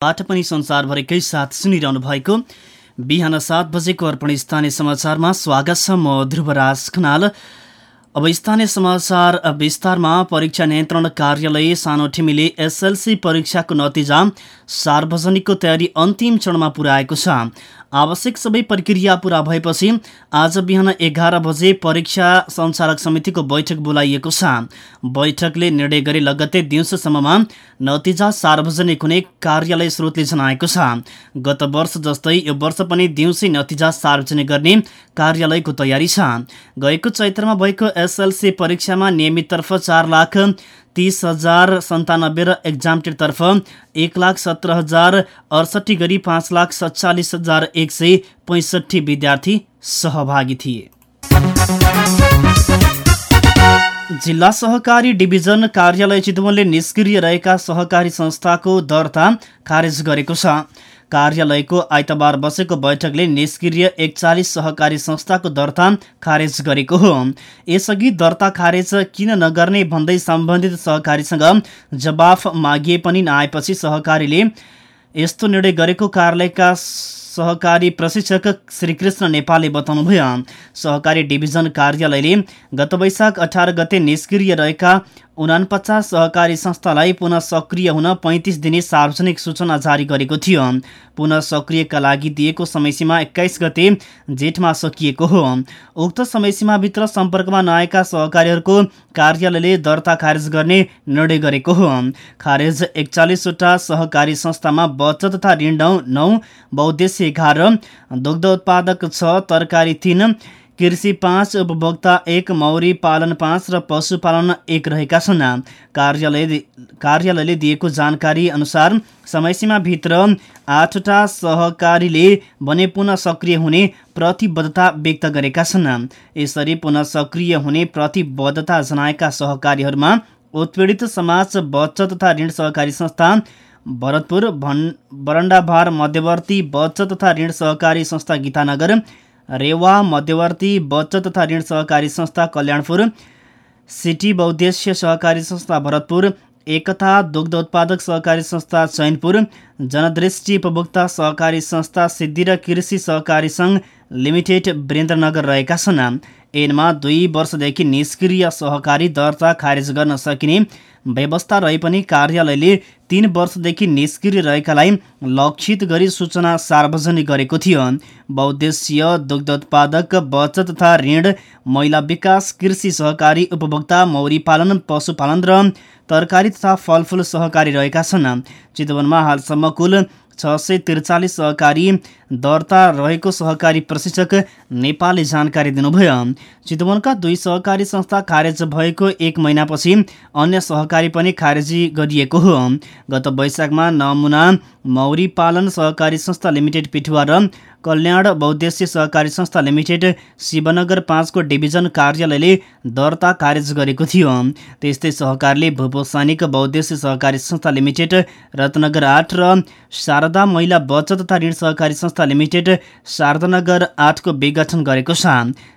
बाट पनि संसारभरिकै साथ सुनिरहनु भएको। बिहान सात बजेको अर्पण स्थानीय समाचारमा स्वागत छ म ध्रुवराज खनाल। अब स्थानीय समाचार विस्तारमा परीक्षा नियन्त्रण कार्यालय सानो ठिमीले एसएलसी परीक्षाको नतिजा सार्वजनिकको तयारी अन्तिम चरणमा पुर्याएको छ। आवश्यक सबै प्रक्रिया पुरा भएपछि आज बिहान एघार बजे परीक्षा सञ्चालक समितिको बैठक बोलाइएको छ। बैठकले निर्णय गरी लगत्तै दिउँसोसम्ममा नतिजा सार्वजनिक हुने कार्यालय स्रोतले जनाएको छ। गत वर्ष जस्तै यो वर्ष पनि दिउँसै नतिजा सार्वजनिक गर्ने कार्यालयको तयारी छ। गएको चैत्रमा भएको एसएलसी परीक्षामा नियमिततर्फ चार लाख तिस हजार सन्तानब्बे र एक्जामटेडतर्फ एक लाख सत्र हजार अडसट्ठी गरी पाँच लाख सत्तालिस हजार एक सय पैँसठी विद्यार्थी सहभागी थिए। जिल्ला सहकारी डिभिजन कार्यालय चितवनले निष्क्रिय रहेका सहकारी संस्थाको दर्ता खारेज गरेको छ। कार्यालयको आइतबार बसेको बैठकले निष्क्रिय एकचालिस सहकारी संस्थाको दर्ता खारेज गरेको हो। यसअघि दर्ता खारेज किन नगर्ने भन्दै सम्बन्धित सहकारीसँग जवाफ मागिए पनि नआएपछि सहकारीले यस्तो निर्णय गरेको कार्यालयका सहकारी प्रशिक्षक श्रीकृष्ण नेपालले बताउनुभयो। सहकारी डिभिजन कार्यालयले गत वैशाख अठार गते निष्क्रिय रहेका उनापचास सहकारी संस्थालाई पुनः सक्रिय हुन पैँतिस दिने सार्वजनिक सूचना जारी गरेको थियो। पुनः सक्रियका लागि दिएको समयसीमा एक्काइस गते जेठमा सकिएको हो। उक्त समयसीमाभित्र सम्पर्कमा नआएका सहकारीहरूको कार्यालयले दर्ता खारेज गर्ने निर्णय गरेको हो। खारेज एकचालिसवटा सहकारी संस्थामा बचत तथा ऋण नौ बहुद्देश्य एघार दुग्ध उत्पादक छ तरकारी तिन कृषि पाँच उपभोक्ता एक मौरी पालन पाँच र पशुपालन एक रहेका छन्। कार्यालय कार्यालयले दिएको जानकारी अनुसार समयसीमाभित्र आठवटा सहकारीले भने पुनः सक्रिय हुने प्रतिबद्धता व्यक्त गरेका छन्। यसरी पुनः सक्रिय हुने प्रतिबद्धता जनाएका सहकारीहरूमा उत्पीडित समाज बचत तथा ऋण सहकारी संस्था भरतपुर भन् बरण्डाभार मध्यवर्ती बचत तथा ऋण सहकारी संस्था गीतानगर रेवा मध्यवर्ती बचत तथा ऋण सहकारी संस्था कल्याणपुर सिटी बहुद्देश्य सहकारी संस्था भरतपुर एकता दुग्ध उत्पादक सहकारी संस्था चैनपुर जनदृष्टि उपभोक्ता सहकारी संस्था सिद्धि र कृषि सहकारी सङ्घ लिमिटेड वीरेन्द्रनगर रहेका छन्। ऐनमा दुई वर्षदेखि निष्क्रिय सहकारी दर्ता खारेज गर्न सकिने व्यवस्था रहे पनि कार्यालयले तीन वर्षदेखि निष्क्रिय रहेकालाई लक्षित गरी सूचना सार्वजनिक गरेको थियो। बहुद्देश्य दुग्ध उत्पादक बचत तथा ऋण महिला विकास कृषि सहकारी उपभोक्ता मौरी पालन पशुपालन र तरकारी तथा फलफुल सहकारी रहेका छन्। चितवनमा हालसम्म कुल छ सय त्रिचालिस सहकारी दर्ता रहेको सहकारी प्रशिक्षक नेपालले जानकारी दिनुभयो। चितवनका दुई सहकारी संस्था खारेज भएको एक महिनापछि अन्य सहकारी पनि खारेजी गरिएको हो। गत वैशाखमा नमुना मौरी पालन सहकारी संस्था लिमिटेड पिठुवा र कल्याण बहुद्देश्य सहकारी संस्था लिमिटेड शिवनगर पाँचको डिभिजन कार्यालयले दर्ता खारेज गरेको थियो। त्यस्तै सहकारीले भूपोसानिक बहुद्देश्य सहकारी संस्था लिमिटेड रत्नगर आठ र शारदा महिला बचत तथा ऋण सहकारी संस्था लिमिटेड शारदानगर आठको विघटन गरेको छ।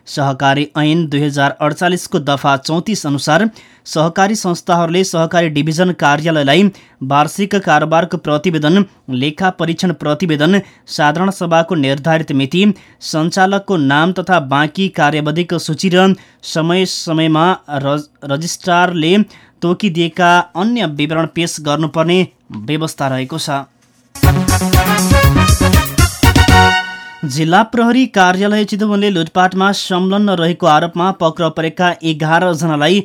सहकारी ऐन दुई हजार अडचालिसको दफा चौतिस अनुसार सहकारी संस्थाहरूले सहकारी डिभिजन कार्यालयलाई वार्षिक कारोबारको प्रतिवेदन लेखा परीक्षण प्रतिवेदन साधारण सभाको निर्धारित मिति सञ्चालकको नाम तथा बाँकी कार्यावधिको सूची र समय समयमा रजिस्ट्रारले तोकिदिएका अन्य विवरण पेश गर्नुपर्ने व्यवस्था रहेको छ। जिल्ला प्रहरी कार्यालय चितवनले लुटपाटमा संलग्न रहेको आरोपमा पक्राउ परेका एघारजनालाई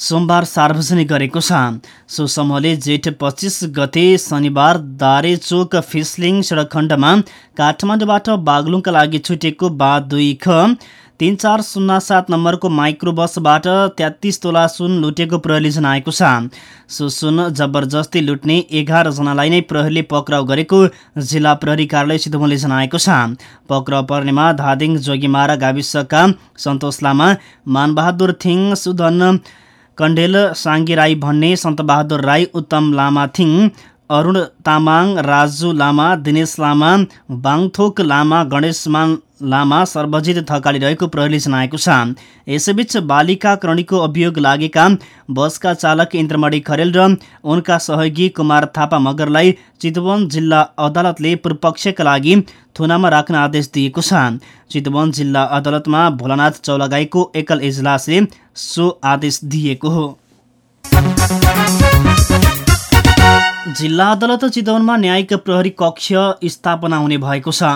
सोमबार सार्वजनिक गरेको छ। सो समूहले जेठ पच्चिस गते शनिबार दारेचोक फिसलिङ सडक खण्डमा काठमाडौँबाट बागलुङका लागि छुटेको बा दुई ख तिन चार शून्य सात नम्बरको माइक्रो बसबाट तेत्तिस तोला सुन लुटेको प्रहरीले जनाएको छ। सो सुन जबरजस्ती लुट्ने एघारजनालाई नै प्रहरीले पक्राउ गरेको जिल्ला प्रहरी कार्यालय चितवनले जनाएको छ। पक्राउ पर्नेमा धादिङ जोगीमारा गाविसका सन्तोष लामा मानबहादुर थिङ सुधन कण्डेल साङ्गे राई भन्ने सन्तबहादुर राई उत्तम लामाथिङ अरुण तामाङ राजु लामा दिनेश लामा बाङथोक लामा गणेश लामा सर्वजित थकाली रहेको प्रहरीले जनाएको छ। यसैबीच बालिका करणीको अभियोग लागेका बसका चालक इन्द्रमणि खरेल र उनका सहयोगी कुमार थापा मगरलाई चितवन जिल्ला अदालतले पूर्वपक्षका लागि थुनामा राख्न आदेश दिएको छ। चितवन जिल्ला अदालतमा भोलानाथ चौलागाईको एकल इजलासले सो आदेश दिएको हो। जिल्ला अदालत चितवनमा न्यायिक प्रहरी कक्ष स्थापना हुने भएको छ।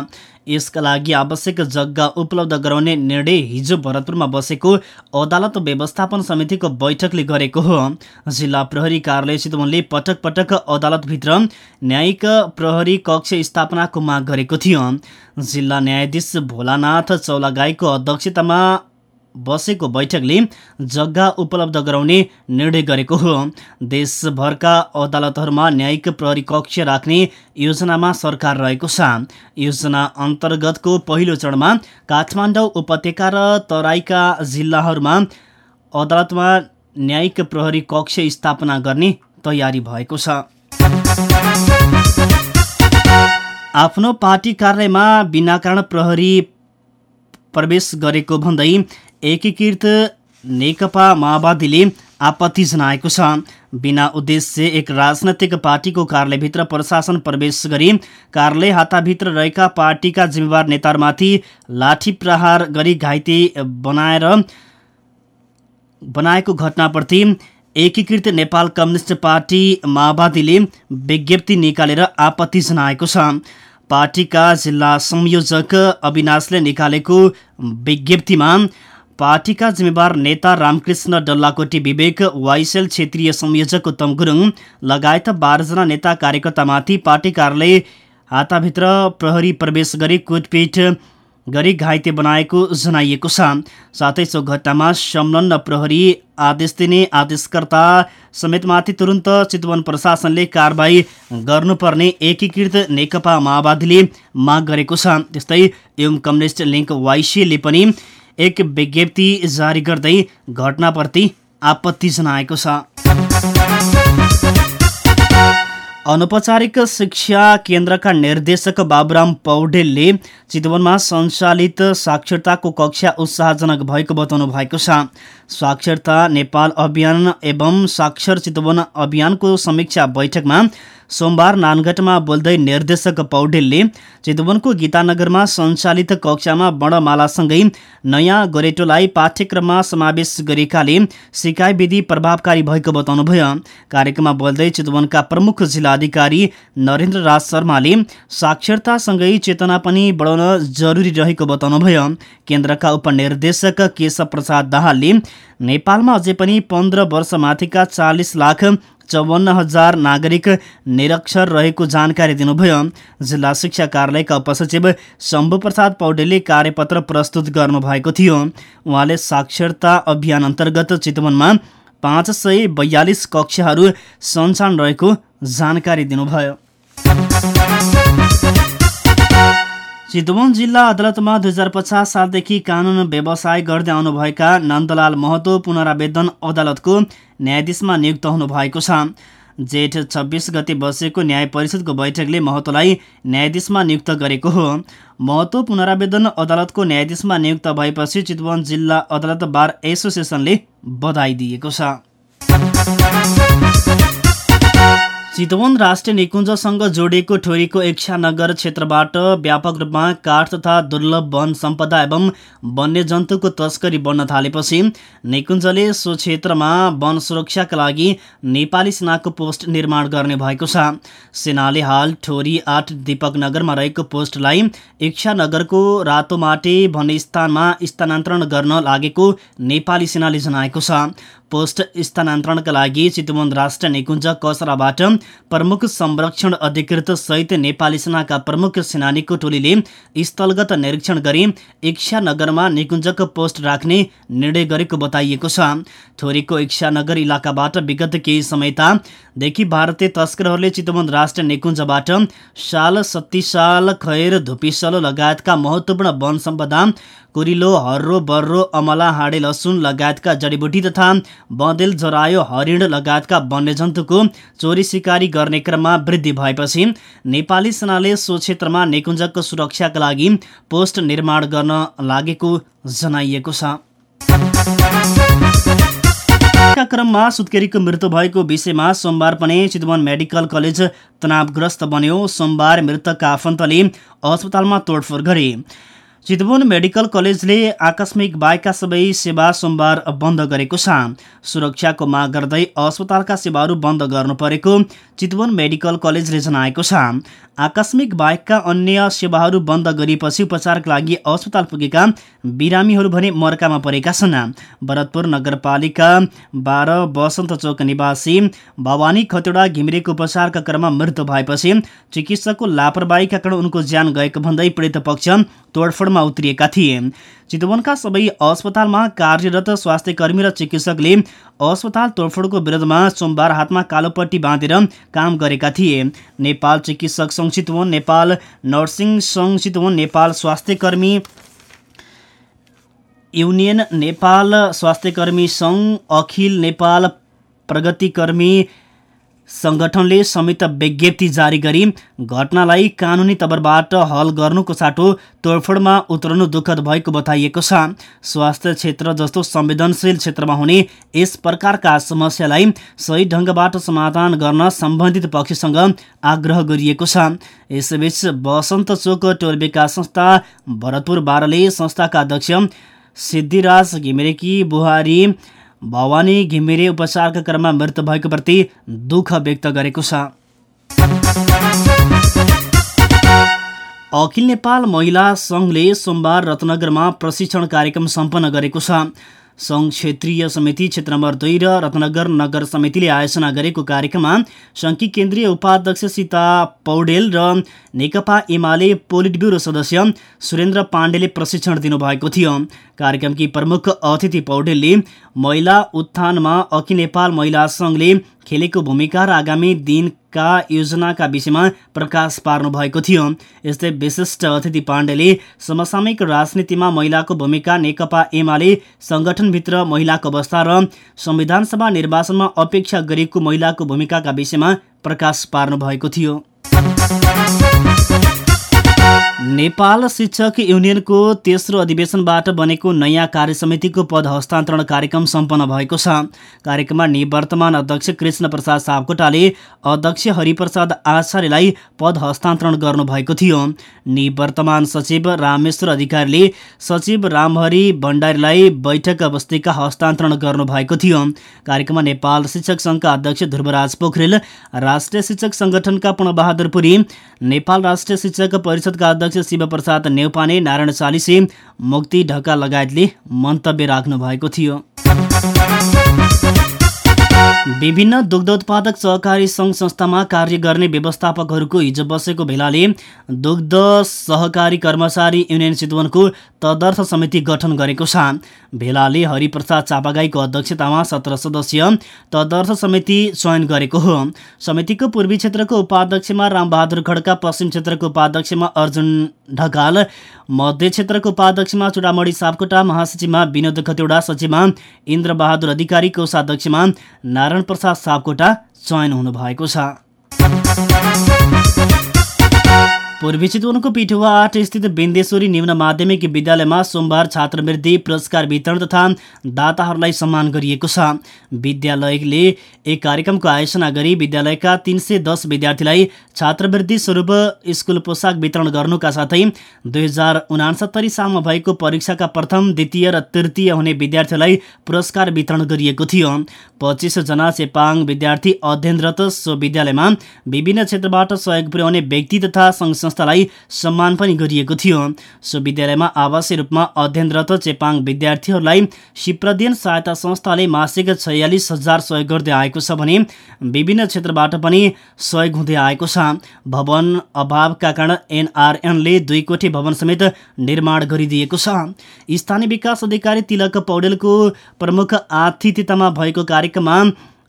यसका लागि आवश्यक जग्गा उपलब्ध गराउने निर्णय हिजो भरतपुरमा बसेको अदालत व्यवस्थापन समितिको बैठकले गरेको हो। जिल्ला प्रहरी कार्यालय चितवनले पटक पटक अदालतभित्र न्यायिक प्रहरी कक्ष स्थापनाको माग गरेको थियो। जिल्ला न्यायाधीश भोलानाथ चौलागाईको अध्यक्षतामा बसेको बैठकले जग्गा उपलब्ध गराउने निर्णय गरेको हो। देशभरका अदालतहरूमा न्यायिक प्रहरी कक्ष राख्ने योजनामा सरकार रहेको छ। योजना अन्तर्गतको पहिलो चरणमा काठमाडौँ उपत्यका र तराईका जिल्लाहरूमा अदालतमा न्यायिक प्रहरी कक्ष स्थापना गर्ने तयारी भएको छ। आफ्नो पार्टी कार्यालयमा बिना कारण प्रहरी प्रवेश गरेको भन्दै एकीकृत नेकपा माओवादीले आपत्ति जनाएको छ। बिना उद्देश्य एक राजनैतिक पार्टीको कार्यालयभित्र प्रशासन प्रवेश गरी कार्यालय हाताभित्र रहेका पार्टीका जिम्मेवार नेताहरूमाथि लाठी प्रहार गरी घाइते बनाएर बनाएको घटनाप्रति एकीकृत नेपाल कम्युनिस्ट पार्टी माओवादीले विज्ञप्ति निकालेर आपत्ति जनाएको छ। पार्टीका जिल्ला संयोजक अविनाशले निकालेको विज्ञप्तिमा पार्टीका जिम्मेवार नेता रामकृष्ण डल्लाकोटी विवेक वाइसेल क्षेत्रीय संयोजक उत्तम गुरुङ लगायत बाह्रजना नेता कार्यकर्तामाथि पार्टी कार्यालय हाताभित्र प्रहरी प्रवेश गरी कुटपिट गरी घाइते बनाएको जनाइएको छ। साथै सो घटनामा संलग्न प्रहरी आदेश दिने आदेशकर्ता समेतमाथि तुरन्त चितवन प्रशासनले कारवाही गर्नुपर्ने एकीकृत नेकपा माओवादीले माग गरेको छ। त्यस्तै एवं कम्युनिस्ट लिङ्क वाइसिएले पनि एक विज्ञप्ति जारी गर्दै घटनाप्रति आपत्ति जनाएको छ। अनौपचारिक शिक्षा केन्द्रका निर्देशक बाबुराम पौडेलले चितवनमा सञ्चालित साक्षरताको कक्षा उत्साहजनक भएको बताउनु भएको छ। साक्षरता नेपाल अभियान एवं साक्षर चितवन अभियानको समीक्षा बैठकमा सोमबार नानगढमा बोल्दै निर्देशक पौडेलले चितवनको गीतानगरमा सञ्चालित कक्षामा वर्णमालासँगै नयाँ गोरेटोलाई पाठ्यक्रममा समावेश गरेकाले सिकाइ विधि प्रभावकारी भएको बताउनुभयो। कार्यक्रममा बोल्दै चितवनका प्रमुख जिल्लाधिकारी नरेन्द्र राज शर्माले साक्षरतासँगै चेतना पनि बढाउन जरुरी रहेको बताउनुभयो। केन्द्रका उपनिर्देशक केशव प्रसाद दाहालले नेपालमा अझै पनि पन्ध्र वर्षमाथिका चालिस लाख चौवन्न हजार नागरिक निरक्षर रहेको जानकारी दिनुभयो। जिल्ला शिक्षा कार्यालयका उपसचिव शम्भु प्रसाद पौडेलले कार्यपत्र प्रस्तुत गर्नुभएको थियो। उहाँले साक्षरता अभियान अन्तर्गत चितवनमा पाँच सय बयालिस कक्षाहरू सञ्चालन रहेको जानकारी दिनुभयो। चितवन जिल्ला अदालतमा दुई हजार पचास सालदेखि कानुन व्यवसाय गर्दै आउनुभएका नन्दलाल महतो पुनरावेदन अदालतको न्यायाधीशमा नियुक्त हुनुभएको छ। जेठ छब्बिस गते बसेको न्याय परिषदको बैठकले महतोलाई न्यायाधीशमा नियुक्त गरेको हो। महतो पुनरावेदन अदालतको न्यायाधीशमा नियुक्त भएपछि चितवन जिल्ला अदालत बार एसोसिएसनले बधाई दिएको छ। चितवन राष्ट्रिय निकुञ्जसँग जोडिएको ठोरीको नगर क्षेत्रबाट व्यापक रूपमा काठ तथा दुर्लभ वन सम्पदा एवं वन्यजन्तुको तस्करी बढ्न थालेपछि निकुञ्जले सो क्षेत्रमा वन सुरक्षाका लागि नेपाली सेनाको पोस्ट निर्माण गर्ने भएको छ। सेनाले हाल ठोरी आठ दिपक नगरमा रहेको पोस्टलाई इच्छानगरको रातोमाटे भन्ने स्थानमा स्थानान्तरण गर्न लागेको नेपाली सेनाले जनाएको छ। पोस्ट स्थानान्तरणका लागि चितवन राष्ट्र निकुञ्ज कसराबाट प्रमुख संरक्षण अधिकृत सहित नेपाली सेनाका प्रमुख सेनानीको टोलीले स्थलगत निरीक्षण गरी इच्छा नगरमा निकुञ्जको पोस्ट राख्ने निर्णय गरेको बताइएको छ। थोरीको इच्छा नगर इलाकाबाट विगत केही समयतादेखि भारतीय तस्करहरूले चितवन राष्ट्र निकुञ्जबाट साल सत्ती साल खैर धुपिसलो लगायतका महत्त्वपूर्ण वन सम्पदा कुरिलो हर्रो बर्रो अमला हाँडे लसुन लगायतका जडीबुटी तथा बँदेल जरायो हरिण लगायतका वन्यजन्तुको चोरी सिकारी गर्ने क्रममा वृद्धि भएपछि नेपाली सेनाले सो क्षेत्रमा निकुञ्जको सुरक्षाका लागि पोस्ट निर्माण गर्न लागेको जनाइएको छ। क्रममा सुत्केरीको मृत्यु भएको विषयमा सोमबार पनि चितवन मेडिकल कलेज तनावग्रस्त बन्यो। सोमबार मृतकका आफन्तले अस्पतालमा तोडफोड गरे। चितवन मेडिकल कलेजले आकस्मिक बाहेकका सबै सेवा सोमबार बन्द गरेको छ। सुरक्षाको माग गर्दै अस्पतालका सेवाहरू बन्द गर्नु परेको चितवन मेडिकल कलेजले जनाएको छ। आकस्मिक बाहेकका अन्य सेवाहरू बन्द गरिएपछि उपचारका लागि अस्पताल पुगेका बिरामीहरू भने मर्कामा परेका छन्। भरतपुर नगरपालिका बाह्र बसन्त चोक निवासी भवानी खतेडा घिमिरेको उपचारका क्रममा मृत्यु भएपछि चिकित्सकको लापरवाहीका कारण उनको ज्यान गएको भन्दै पीडित पक्ष तोडफोडमा उत्रिएका थिए। चितवनका सबै अस्पतालमा कार्यरत स्वास्थ्य कर्मी र चिकित्सकले अस्पताल तोडफोडको विरोधमा सोमबार हातमा कालोपट्टि बाँधेर काम गरेका थिए। नेपाल चिकित्सक सङ्घ नेपाल नर्सिङ सङ्घ चितवन नेपाल स्वास्थ्य कर्मी युनियन नेपाल स्वास्थ्य कर्मी सङ्घ अखिल नेपाल प्रगतिकर्मी सङ्गठनले संयुक्त विज्ञप्ति जारी गरी घटनालाई कानुनी तवरबाट हल गर्नुको साटो तोडफोडमा उत्रनु दुःखद भएको बताइएको छ। स्वास्थ्य क्षेत्र जस्तो संवेदनशील क्षेत्रमा हुने यस प्रकारका समस्यालाई सही ढङ्गबाट समाधान गर्न सम्बन्धित पक्षसँग आग्रह गरिएको छ। यसैबीच बसन्त चोक टोल विकास संस्था भरतपुर बाह्रले संस्थाका अध्यक्ष सिद्धिराज घिमिरेकी बुहारी भवानी घिमिरे उपचारका क्रममा मृत्यु भएको प्रति दुःख व्यक्त गरेको छ। अखिल नेपाल महिला सङ्घले सोमबार रत्नगरमा प्रशिक्षण कार्यक्रम सम्पन्न गरेको छ। सङ्घ क्षेत्रीय समिति क्षेत्र नम्बर दुई र रत्नगर नगर समितिले आयोजना गरेको कार्यक्रममा सङ्घकी केन्द्रीय उपाध्यक्ष सीता पौडेल र नेकपा एमाले पोलिट ब्युरो सदस्य सुरेन्द्र पाण्डेले प्रशिक्षण दिनुभएको थियो। कार्यक्रमकी प्रमुख अतिथि पौडेलले महिला उत्थानमा अखिल नेपाल महिला सङ्घले खेलेको भूमिका र आगामी दिनका योजनाका विषयमा प्रकाश पार्नु भएको थियो। यस्तै विशिष्ट अतिथि पाण्डेले समसामयिक राजनीतिमा महिलाको भूमिका नेकपा एमाले सङ्गठनभित्र महिलाको अवस्था र संविधानसभा निर्वाचनमा अपेक्षा गरिएको महिलाको भूमिकाका विषयमा प्रकाश पार्नु भएको थियो। नेपाल शिक्षक युनियनको तेस्रो अधिवेशनबाट बनेको नयाँ कार्य समितिको पद हस्तान्तरण कार्यक्रम सम्पन्न भएको छ। कार्यक्रममा निवर्तमान अध्यक्ष कृष्ण प्रसाद सापकोटाले अध्यक्ष हरिप्रसाद आचार्यलाई पद हस्तान्तरण गर्नुभएको थियो। निवर्तमान सचिव रामेश्वर अधिकारीले सचिव रामहरि भण्डारीलाई बैठक अवस्थिका हस्तान्तरण गर्नुभएको थियो। कार्यक्रममा नेपाल शिक्षक सङ्घका अध्यक्ष ध्रुवराज पोखरेल राष्ट्रिय शिक्षक सङ्गठनका पूर्णबहादुर पुरी नेपाल राष्ट्रिय शिक्षक परिषदका अध्यक्ष शिवप्रसाद नेौपाने नारायण चालिसे मुक्ति ढका लगायतले मन्तव्य राख्नु भएको थियो। विभिन्न दुग्ध उत्पादक सहकारी सङ्घ संस्थामा कार्य गर्ने व्यवस्थापकहरूको हिजो बसेको भेलाले दुग्ध सहकारी कर्मचारी युनियन चितवनको तदर्थ समिति गठन गरेको छ। भेलाले हरिप्रसाद चापागाईको अध्यक्षतामा सत्र सदस्यीय तदर्थ समिति चयन गरेको हो। समितिको पूर्वी क्षेत्रको उपाध्यक्षमा रामबहादुर खड्का पश्चिम क्षेत्रको उपाध्यक्षमा अर्जुन ढकाल मध्य क्षेत्रको उपाध्यक्षमा चुडामणी सापकोटा महासचिवमा विनोद खतेौडा सचिवमा इन्द्रबहादुर अधिकारी कोषाध्यक्षमा नारायण प्रसाद सापकोटा चयन हुनुभएको छ। पूर्वी चितवनको पिठुवा आठ स्थित बिन्देश्वरी निम्न माध्यमिक विद्यालयमा सोमबार छात्रवृत्ति पुरस्कार वितरण तथा दाताहरूलाई सम्मान गरिएको छ। विद्यालयले एक कार्यक्रमको आयोजना गरी विद्यालयका तिन सय दस विद्यार्थीलाई छात्रवृत्ति स्वरूप स्कुल पोसाक वितरण गर्नुका साथै दुई हजार उनासत्तरी सालमा भएको परीक्षाका प्रथम द्वितीय र तृतीय हुने विद्यार्थीलाई पुरस्कार वितरण गरिएको थियो। पच्चिसजना चेपाङ विद्यार्थी अध्ययनरत सो विद्यालयमा विभिन्न क्षेत्रबाट सहयोग पुर्याउने व्यक्ति तथा सङ्घ संस्थालाई सम्मान पनि गरिएको थियो। सो विद्यालयमा आवासीय रूपमा अध्ययनरत चेपाङ विद्यार्थीहरूलाई सिप्रदेन सहायता संस्थाले मासिक छयालिस हजार सहयोग गर्दै आएको छ भने विभिन्न क्षेत्रबाट पनि सहयोग हुँदै आएको छ। भवन अभावका कारण एनआरएनले दुई कोठी भवन समेत निर्माण गरिदिएको छ। स्थानीय विकास अधिकारी तिलक पौडेलको प्रमुख आतिथ्यतामा भएको कार्यक्रममा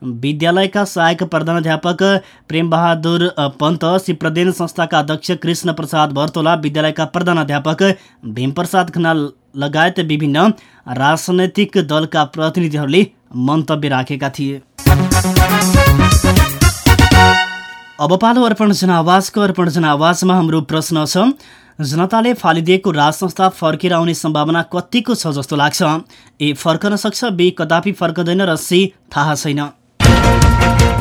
विद्यालयका सहायक प्रधानाध्यापक प्रेमबहादुर पन्त सिप्रदेन संस्थाका अध्यक्ष कृष्ण प्रसाद भर्तोला विद्यालयका प्रधानाध्यापक भीमप्रसाद खनाल लगायत विभिन्न राजनैतिक दलका प्रतिनिधिहरूले मन्तव्य राखेका थिए। अब पालो अर्पण जनावाजको अर्पण जनावाजमा हाम्रो प्रश्न छ जनताले फालिदिएको राज संस्था फर्केर आउने सम्भावना कतिको छ जस्तो लाग्छ? ए फर्कन सक्छ बे कदापि फर्कदैन र सी थाहा छैन।